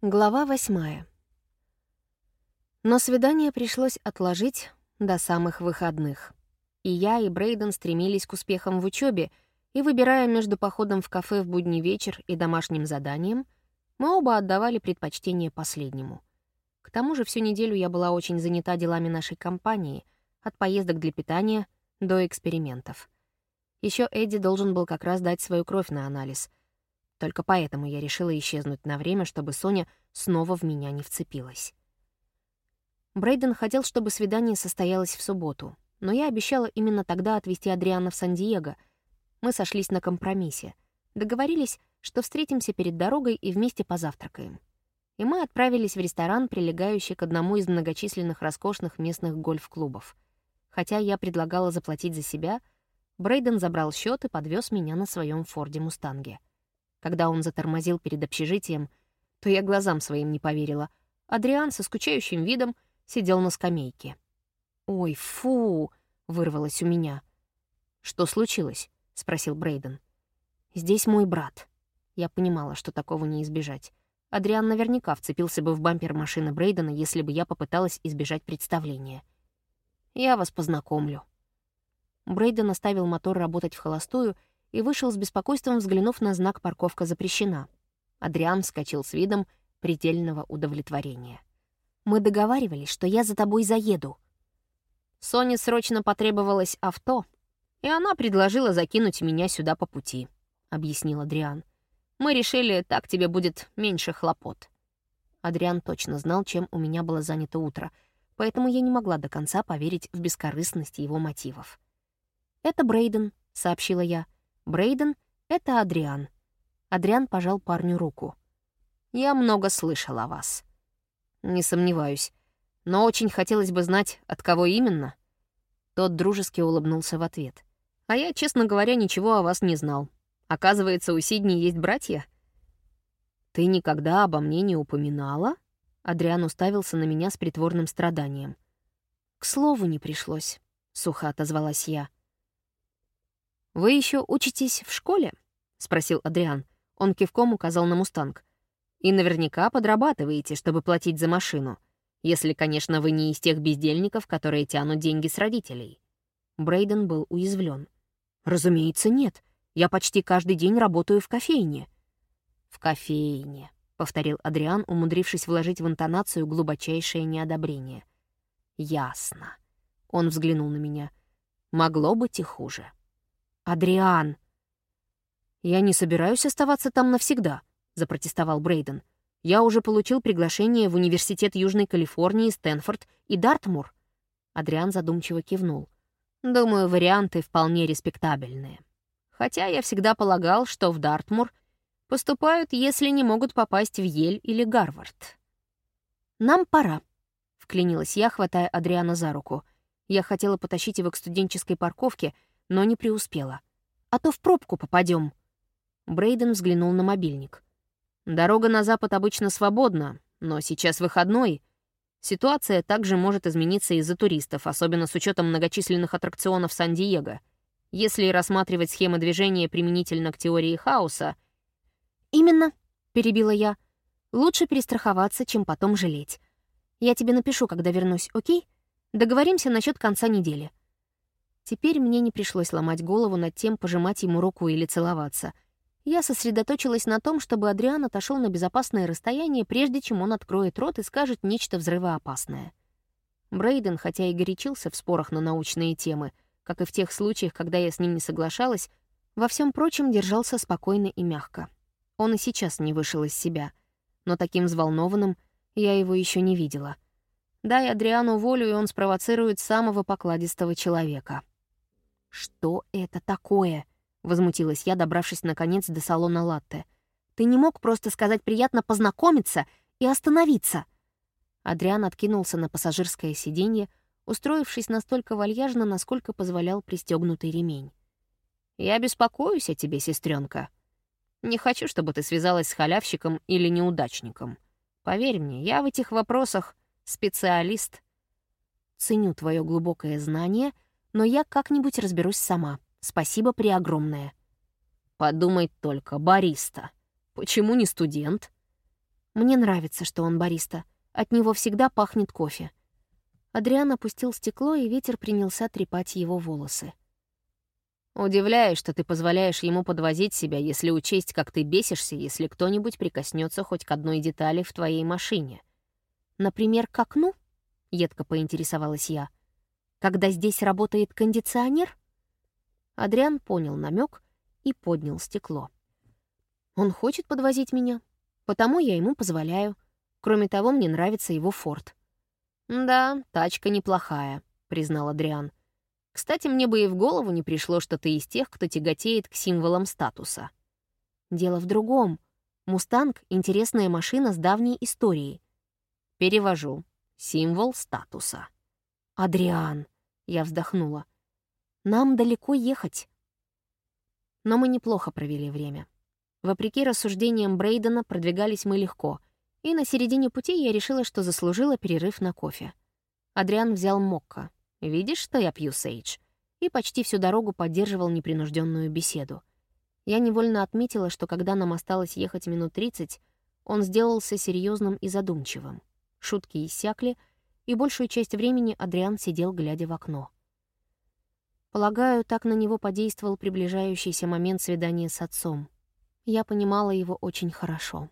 Глава восьмая. Но свидание пришлось отложить до самых выходных. И я, и Брейден стремились к успехам в учебе, и, выбирая между походом в кафе в будний вечер и домашним заданием, мы оба отдавали предпочтение последнему. К тому же всю неделю я была очень занята делами нашей компании, от поездок для питания до экспериментов. Еще Эдди должен был как раз дать свою кровь на анализ — только поэтому я решила исчезнуть на время, чтобы Соня снова в меня не вцепилась. Брейден хотел, чтобы свидание состоялось в субботу, но я обещала именно тогда отвезти Адриана в Сан-Диего. Мы сошлись на компромиссе. Договорились, что встретимся перед дорогой и вместе позавтракаем. И мы отправились в ресторан, прилегающий к одному из многочисленных роскошных местных гольф-клубов. Хотя я предлагала заплатить за себя, Брейден забрал счет и подвез меня на своем Форде Мустанге. Когда он затормозил перед общежитием, то я глазам своим не поверила. Адриан со скучающим видом сидел на скамейке. «Ой, фу!» — вырвалось у меня. «Что случилось?» — спросил Брейден. «Здесь мой брат». Я понимала, что такого не избежать. Адриан наверняка вцепился бы в бампер машины Брейдена, если бы я попыталась избежать представления. «Я вас познакомлю». Брейден оставил мотор работать в холостую и вышел с беспокойством, взглянув на знак «Парковка запрещена». Адриан вскочил с видом предельного удовлетворения. «Мы договаривались, что я за тобой заеду». Соне срочно потребовалось авто, и она предложила закинуть меня сюда по пути, — объяснил Адриан. «Мы решили, так тебе будет меньше хлопот». Адриан точно знал, чем у меня было занято утро, поэтому я не могла до конца поверить в бескорыстность его мотивов. «Это Брейден», — сообщила я. Брейден — это Адриан. Адриан пожал парню руку. «Я много слышал о вас». «Не сомневаюсь. Но очень хотелось бы знать, от кого именно». Тот дружески улыбнулся в ответ. «А я, честно говоря, ничего о вас не знал. Оказывается, у Сидни есть братья?» «Ты никогда обо мне не упоминала?» Адриан уставился на меня с притворным страданием. «К слову не пришлось», — сухо отозвалась я. «Вы еще учитесь в школе?» — спросил Адриан. Он кивком указал на «Мустанг». «И наверняка подрабатываете, чтобы платить за машину. Если, конечно, вы не из тех бездельников, которые тянут деньги с родителей». Брейден был уязвлен. «Разумеется, нет. Я почти каждый день работаю в кофейне». «В кофейне», — повторил Адриан, умудрившись вложить в интонацию глубочайшее неодобрение. «Ясно». Он взглянул на меня. «Могло быть и хуже». «Адриан!» «Я не собираюсь оставаться там навсегда», — запротестовал Брейден. «Я уже получил приглашение в Университет Южной Калифорнии, Стэнфорд и Дартмур». Адриан задумчиво кивнул. «Думаю, варианты вполне респектабельные. Хотя я всегда полагал, что в Дартмур поступают, если не могут попасть в Ель или Гарвард». «Нам пора», — вклинилась я, хватая Адриана за руку. Я хотела потащить его к студенческой парковке — но не преуспела. «А то в пробку попадем. Брейден взглянул на мобильник. «Дорога на запад обычно свободна, но сейчас выходной. Ситуация также может измениться из-за туристов, особенно с учетом многочисленных аттракционов Сан-Диего. Если рассматривать схемы движения применительно к теории хаоса...» «Именно», — перебила я. «Лучше перестраховаться, чем потом жалеть. Я тебе напишу, когда вернусь, окей? Договоримся насчет конца недели. Теперь мне не пришлось ломать голову над тем, пожимать ему руку или целоваться. Я сосредоточилась на том, чтобы Адриан отошел на безопасное расстояние, прежде чем он откроет рот и скажет нечто взрывоопасное. Брейден, хотя и горячился в спорах на научные темы, как и в тех случаях, когда я с ним не соглашалась, во всем прочем держался спокойно и мягко. Он и сейчас не вышел из себя, но таким взволнованным я его еще не видела. Дай Адриану волю, и он спровоцирует самого покладистого человека. «Что это такое?» — возмутилась я, добравшись наконец до салона латте. «Ты не мог просто сказать приятно познакомиться и остановиться?» Адриан откинулся на пассажирское сиденье, устроившись настолько вальяжно, насколько позволял пристегнутый ремень. «Я беспокоюсь о тебе, сестренка. Не хочу, чтобы ты связалась с халявщиком или неудачником. Поверь мне, я в этих вопросах специалист. Ценю твое глубокое знание — но я как-нибудь разберусь сама. Спасибо преогромное. Подумай только, бариста. Почему не студент? Мне нравится, что он бариста. От него всегда пахнет кофе. Адриан опустил стекло, и ветер принялся трепать его волосы. Удивляюсь, что ты позволяешь ему подвозить себя, если учесть, как ты бесишься, если кто-нибудь прикоснется хоть к одной детали в твоей машине. Например, к окну? Едко поинтересовалась я. Когда здесь работает кондиционер? Адриан понял намек и поднял стекло. Он хочет подвозить меня, потому я ему позволяю. Кроме того, мне нравится его форт. «Да, тачка неплохая», — признал Адриан. Кстати, мне бы и в голову не пришло, что ты из тех, кто тяготеет к символам статуса. Дело в другом. «Мустанг» — интересная машина с давней историей. Перевожу. Символ статуса. «Адриан», — я вздохнула, — «нам далеко ехать». Но мы неплохо провели время. Вопреки рассуждениям Брейдена, продвигались мы легко, и на середине пути я решила, что заслужила перерыв на кофе. Адриан взял мокко — «Видишь, что я пью, Сейдж?» И почти всю дорогу поддерживал непринужденную беседу. Я невольно отметила, что когда нам осталось ехать минут тридцать, он сделался серьезным и задумчивым. Шутки иссякли, и большую часть времени Адриан сидел, глядя в окно. Полагаю, так на него подействовал приближающийся момент свидания с отцом. Я понимала его очень хорошо.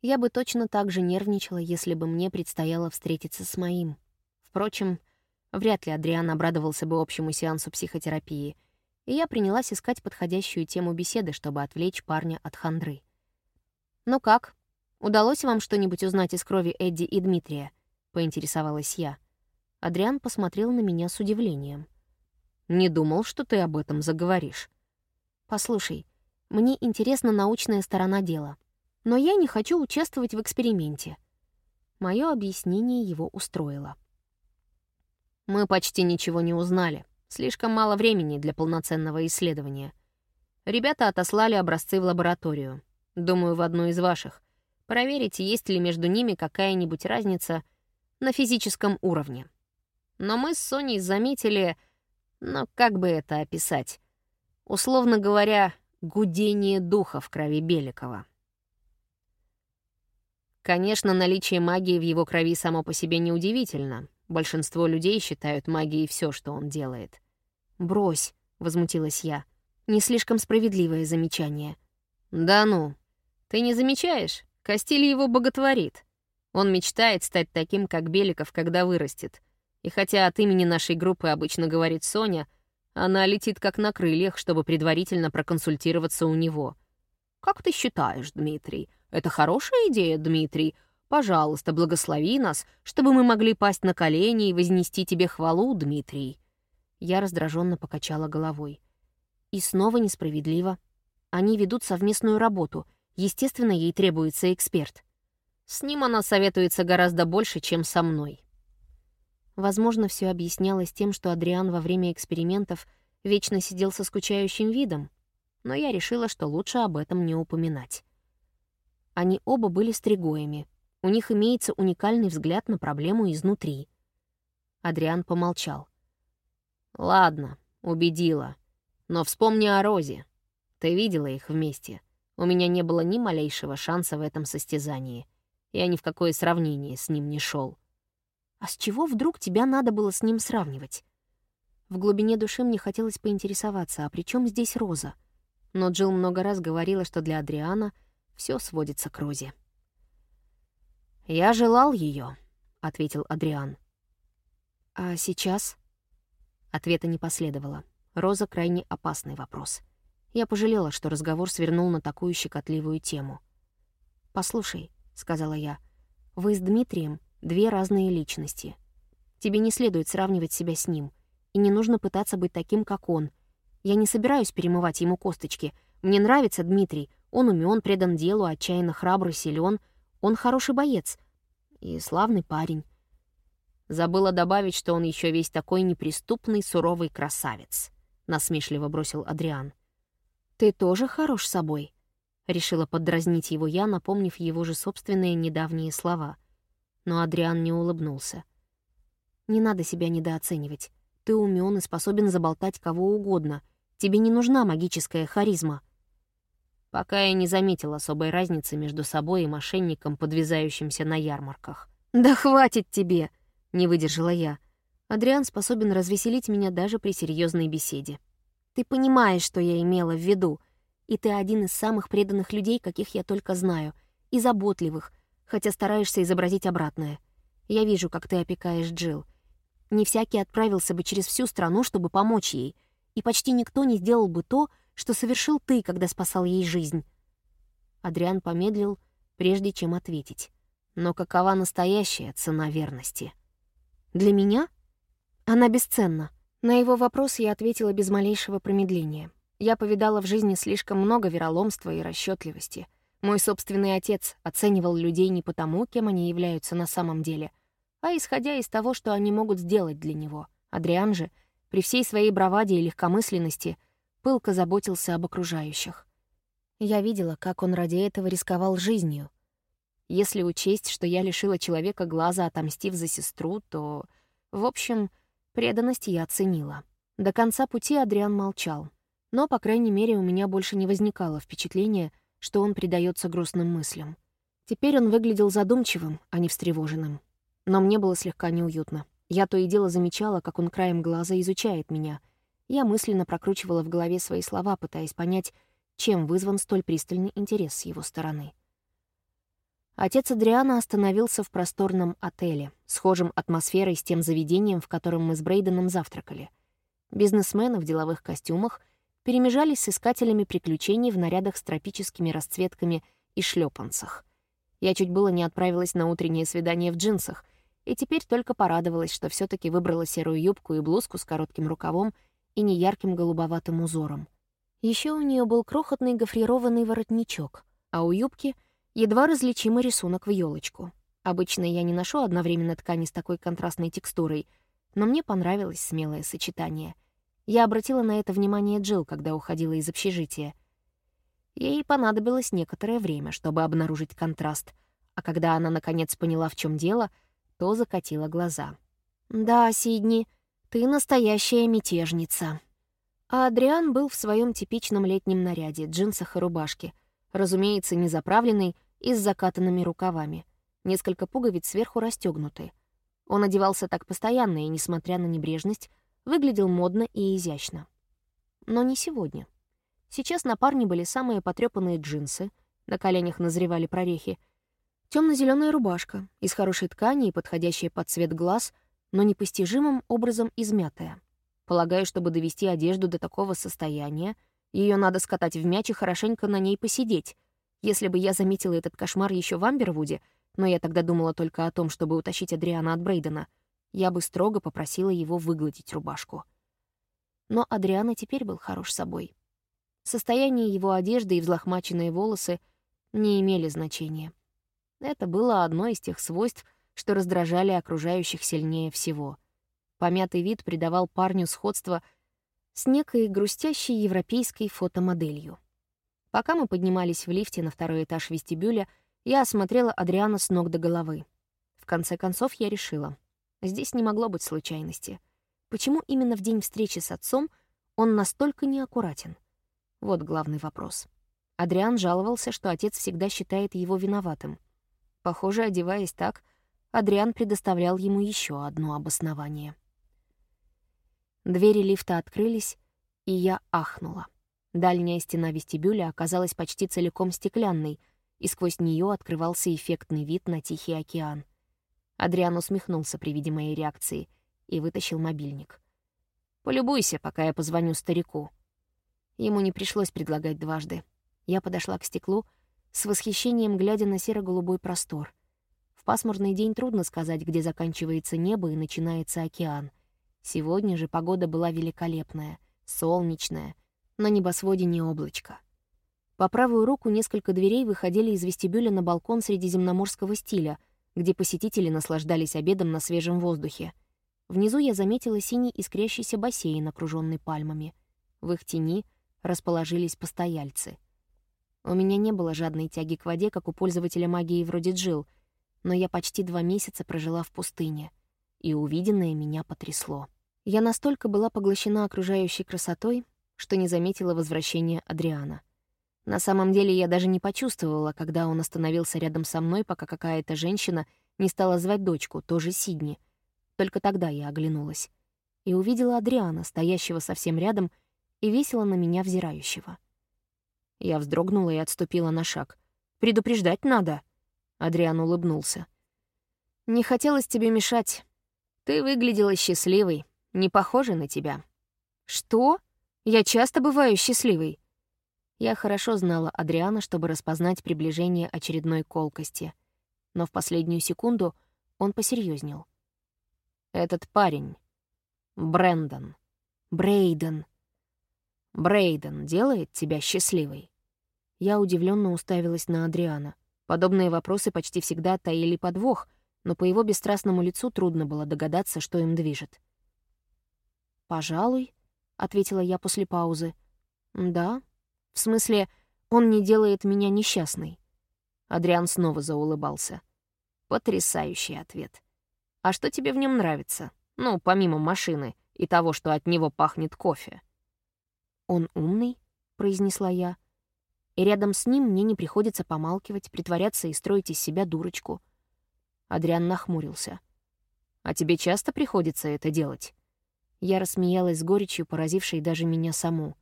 Я бы точно так же нервничала, если бы мне предстояло встретиться с моим. Впрочем, Вряд ли Адриан обрадовался бы общему сеансу психотерапии, и я принялась искать подходящую тему беседы, чтобы отвлечь парня от хандры. «Ну как? Удалось вам что-нибудь узнать из крови Эдди и Дмитрия?» — поинтересовалась я. Адриан посмотрел на меня с удивлением. «Не думал, что ты об этом заговоришь». «Послушай, мне интересна научная сторона дела, но я не хочу участвовать в эксперименте». Мое объяснение его устроило. Мы почти ничего не узнали. Слишком мало времени для полноценного исследования. Ребята отослали образцы в лабораторию. Думаю, в одну из ваших. Проверите, есть ли между ними какая-нибудь разница на физическом уровне. Но мы с Соней заметили, ну, как бы это описать? Условно говоря, гудение духа в крови Беликова. Конечно, наличие магии в его крови само по себе неудивительно, Большинство людей считают магией все, что он делает. «Брось», — возмутилась я. «Не слишком справедливое замечание». «Да ну. Ты не замечаешь? Кастиль его боготворит. Он мечтает стать таким, как Беликов, когда вырастет. И хотя от имени нашей группы обычно говорит Соня, она летит как на крыльях, чтобы предварительно проконсультироваться у него. «Как ты считаешь, Дмитрий? Это хорошая идея, Дмитрий? Пожалуйста, благослови нас, чтобы мы могли пасть на колени и вознести тебе хвалу, Дмитрий». Я раздраженно покачала головой. И снова несправедливо. Они ведут совместную работу. Естественно, ей требуется эксперт. С ним она советуется гораздо больше, чем со мной. Возможно, все объяснялось тем, что Адриан во время экспериментов вечно сидел со скучающим видом, но я решила, что лучше об этом не упоминать. Они оба были стригоями — у них имеется уникальный взгляд на проблему изнутри. Адриан помолчал. «Ладно, убедила. Но вспомни о Розе. Ты видела их вместе. У меня не было ни малейшего шанса в этом состязании. Я ни в какое сравнение с ним не шел. А с чего вдруг тебя надо было с ним сравнивать? В глубине души мне хотелось поинтересоваться, а при чем здесь Роза? Но Джилл много раз говорила, что для Адриана все сводится к Розе. «Я желал ее, ответил Адриан. «А сейчас?» Ответа не последовало. Роза — крайне опасный вопрос. Я пожалела, что разговор свернул на такую щекотливую тему. «Послушай», — сказала я, — «вы с Дмитрием две разные личности. Тебе не следует сравнивать себя с ним, и не нужно пытаться быть таким, как он. Я не собираюсь перемывать ему косточки. Мне нравится Дмитрий. Он умен, предан делу, отчаянно храбрый, силен — он хороший боец и славный парень. Забыла добавить, что он еще весь такой неприступный, суровый красавец. Насмешливо бросил Адриан. «Ты тоже хорош собой?» Решила поддразнить его я, напомнив его же собственные недавние слова. Но Адриан не улыбнулся. «Не надо себя недооценивать. Ты умен и способен заболтать кого угодно. Тебе не нужна магическая харизма». пока я не заметил особой разницы между собой и мошенником, подвязающимся на ярмарках. «Да хватит тебе!» — не выдержала я. Адриан способен развеселить меня даже при серьезной беседе. «Ты понимаешь, что я имела в виду, и ты один из самых преданных людей, каких я только знаю, и заботливых, хотя стараешься изобразить обратное. Я вижу, как ты опекаешь Джилл. Не всякий отправился бы через всю страну, чтобы помочь ей, и почти никто не сделал бы то, что совершил ты, когда спасал ей жизнь». Адриан помедлил, прежде чем ответить. Но какова настоящая цена верности? Для меня? Она бесценна. На его вопрос я ответила без малейшего промедления. Я повидала в жизни слишком много вероломства и расчетливости. Мой собственный отец оценивал людей не потому, кем они являются на самом деле, а исходя из того, что они могут сделать для него. Адриан же, при всей своей браваде и легкомысленности, пылко заботился об окружающих. Я видела, как он ради этого рисковал жизнью, если учесть, что я лишила человека глаза, отомстив за сестру, то... В общем, преданность я оценила. До конца пути Адриан молчал. Но, по крайней мере, у меня больше не возникало впечатления, что он предается грустным мыслям. Теперь он выглядел задумчивым, а не встревоженным. Но мне было слегка неуютно. Я то и дело замечала, как он краем глаза изучает меня. Я мысленно прокручивала в голове свои слова, пытаясь понять, чем вызван столь пристальный интерес с его стороны. Отец Адриана остановился в просторном отеле, схожем атмосферой с тем заведением, в котором мы с Брейденом завтракали. Бизнесмены в деловых костюмах перемежались с искателями приключений в нарядах с тропическими расцветками и шлепанцах. Я чуть было не отправилась на утреннее свидание в джинсах, и теперь только порадовалась, что все таки выбрала серую юбку и блузку с коротким рукавом и неярким голубоватым узором. Еще у нее был крохотный гофрированный воротничок, а у юбки — едва различимый рисунок в елочку. Обычно я не ношу одновременно ткани с такой контрастной текстурой, но мне понравилось смелое сочетание. Я обратила на это внимание Джилл, когда уходила из общежития. Ей понадобилось некоторое время, чтобы обнаружить контраст, а когда она наконец поняла, в чем дело, то закатила глаза. «Да, Сидни, ты настоящая мятежница». А Адриан был в своем типичном летнем наряде, джинсах и рубашке, разумеется, не заправленный, и с закатанными рукавами. Несколько пуговиц сверху расстегнуты. Он одевался так постоянно и, несмотря на небрежность, выглядел модно и изящно. Но не сегодня. Сейчас на парне были самые потрёпанные джинсы, на коленях назревали прорехи, темно-зеленая рубашка из хорошей ткани и подходящая под цвет глаз, но непостижимым образом измятая. Полагаю, чтобы довести одежду до такого состояния, ее надо скатать в мяч и хорошенько на ней посидеть, если бы я заметила этот кошмар еще в Амбервуде, но я тогда думала только о том, чтобы утащить Адриана от Брейдена, я бы строго попросила его выгладить рубашку. Но Адриана теперь был хорош собой. Состояние его одежды и взлохмаченные волосы не имели значения. Это было одно из тех свойств, что раздражали окружающих сильнее всего. Помятый вид придавал парню сходство с некой грустящей европейской фотомоделью. Пока мы поднимались в лифте на второй этаж вестибюля, я осмотрела Адриана с ног до головы. В конце концов, я решила. Здесь не могло быть случайности. Почему именно в день встречи с отцом он настолько неаккуратен? Вот главный вопрос. Адриан жаловался, что отец всегда считает его виноватым. Похоже, одеваясь так, Адриан предоставлял ему еще одно обоснование. Двери лифта открылись, и я ахнула. Дальняя стена вестибюля оказалась почти целиком стеклянной, и сквозь нее открывался эффектный вид на Тихий океан. Адриан усмехнулся при виде моей реакции и вытащил мобильник. «Полюбуйся, пока я позвоню старику». Ему не пришлось предлагать дважды. Я подошла к стеклу, с восхищением глядя на серо-голубой простор. В пасмурный день трудно сказать, где заканчивается небо и начинается океан. Сегодня же погода была великолепная, солнечная — на небосводе не облачко. По правую руку несколько дверей выходили из вестибюля на балкон средиземноморского стиля, где посетители наслаждались обедом на свежем воздухе. Внизу я заметила синий искрящийся бассейн, окруженный пальмами. В их тени расположились постояльцы. У меня не было жадной тяги к воде, как у пользователя магии вроде Джил, но я почти два месяца прожила в пустыне, и увиденное меня потрясло. Я настолько была поглощена окружающей красотой, что не заметила возвращения Адриана. На самом деле я даже не почувствовала, когда он остановился рядом со мной, пока какая-то женщина не стала звать дочку, тоже Сидни. Только тогда я оглянулась и увидела Адриана, стоящего совсем рядом и весело на меня взирающего. Я вздрогнула и отступила на шаг. «Предупреждать надо!» Адриан улыбнулся. «Не хотелось тебе мешать. Ты выглядела счастливой, не похожа на тебя». «Что? Я часто бываю счастливой». Я хорошо знала Адриана, чтобы распознать приближение очередной колкости. Но в последнюю секунду он посерьезнел. «Этот парень. Брэндон. Брейден. Брейден делает тебя счастливой?» Я удивленно уставилась на Адриана. Подобные вопросы почти всегда таили подвох, но по его бесстрастному лицу трудно было догадаться, что им движет. «Пожалуй», — ответила я после паузы. «Да. В смысле, он не делает меня несчастной». Адриан снова заулыбался. «Потрясающий ответ. А что тебе в нем нравится? Ну, помимо машины и того, что от него пахнет кофе». «Он умный», — произнесла я и рядом с ним мне не приходится помалкивать, притворяться и строить из себя дурочку. Адриан нахмурился. «А тебе часто приходится это делать?» Я рассмеялась с горечью, поразившей даже меня саму.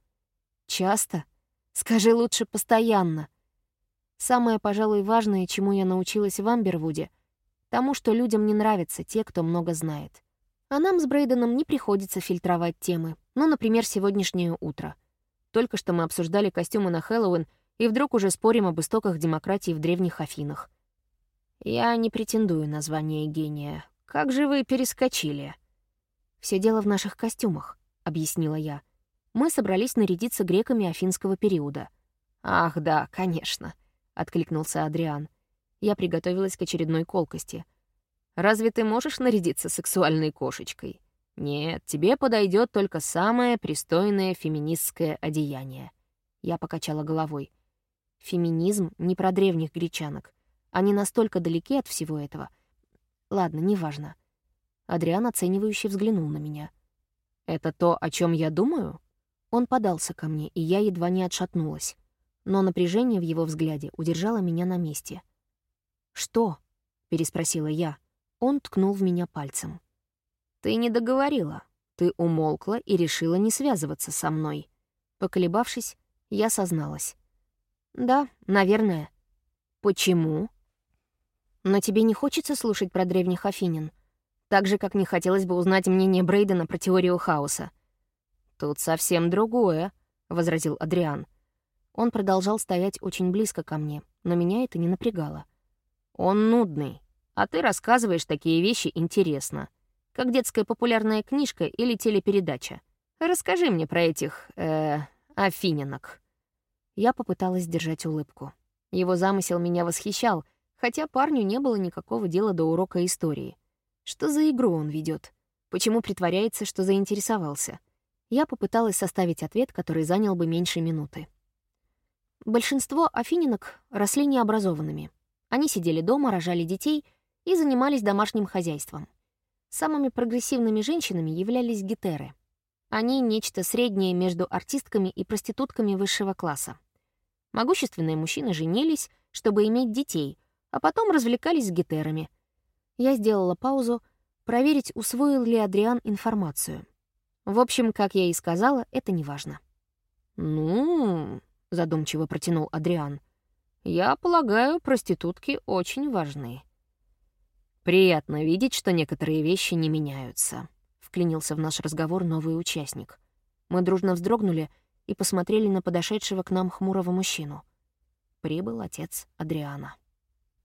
«Часто? Скажи лучше постоянно. Самое, пожалуй, важное, чему я научилась в Амбервуде, тому, что людям не нравятся те, кто много знает. А нам с Брейденом не приходится фильтровать темы. Ну, например, сегодняшнее утро. Только что мы обсуждали костюмы на Хэллоуин — и вдруг уже спорим об истоках демократии в древних Афинах. Я не претендую на звание гения. Как же вы перескочили? Все дело в наших костюмах, объяснила я. Мы собрались нарядиться греками афинского периода. Ах, да, конечно, откликнулся Адриан. Я приготовилась к очередной колкости. Разве ты можешь нарядиться сексуальной кошечкой? Нет, тебе подойдет только самое пристойное феминистское одеяние. Я покачала головой. Феминизм не про древних гречанок. Они настолько далеки от всего этого. Ладно, неважно. Адриан оценивающе взглянул на меня. «Это то, о чем я думаю?» Он подался ко мне, и я едва не отшатнулась. Но напряжение в его взгляде удержало меня на месте. «Что?» — переспросила я. Он ткнул в меня пальцем. «Ты не договорила. Ты умолкла и решила не связываться со мной». Поколебавшись, я созналась. «Да, наверное». «Почему?» «Но тебе не хочется слушать про древних афинин? Так же, как не хотелось бы узнать мнение Брейдена про теорию хаоса». «Тут совсем другое», — возразил Адриан. Он продолжал стоять очень близко ко мне, но меня это не напрягало. «Он нудный, а ты рассказываешь такие вещи интересно, как детская популярная книжка или телепередача. Расскажи мне про этих, э, афининок». Я попыталась держать улыбку. Его замысел меня восхищал, хотя парню не было никакого дела до урока истории. Что за игру он ведет? Почему притворяется, что заинтересовался? Я попыталась составить ответ, который занял бы меньше минуты. Большинство афининок росли необразованными. Они сидели дома, рожали детей и занимались домашним хозяйством. Самыми прогрессивными женщинами являлись гетеры — они — нечто среднее между артистками и проститутками высшего класса. Могущественные мужчины женились, чтобы иметь детей, а потом развлекались с гетерами. Я сделала паузу, проверить, усвоил ли Адриан информацию. В общем, как я и сказала, это неважно. «Ну...» — задумчиво протянул Адриан. «Я полагаю, проститутки очень важны. Приятно видеть, что некоторые вещи не меняются» вклинился в наш разговор новый участник. Мы дружно вздрогнули и посмотрели на подошедшего к нам хмурого мужчину. Прибыл отец Адриана.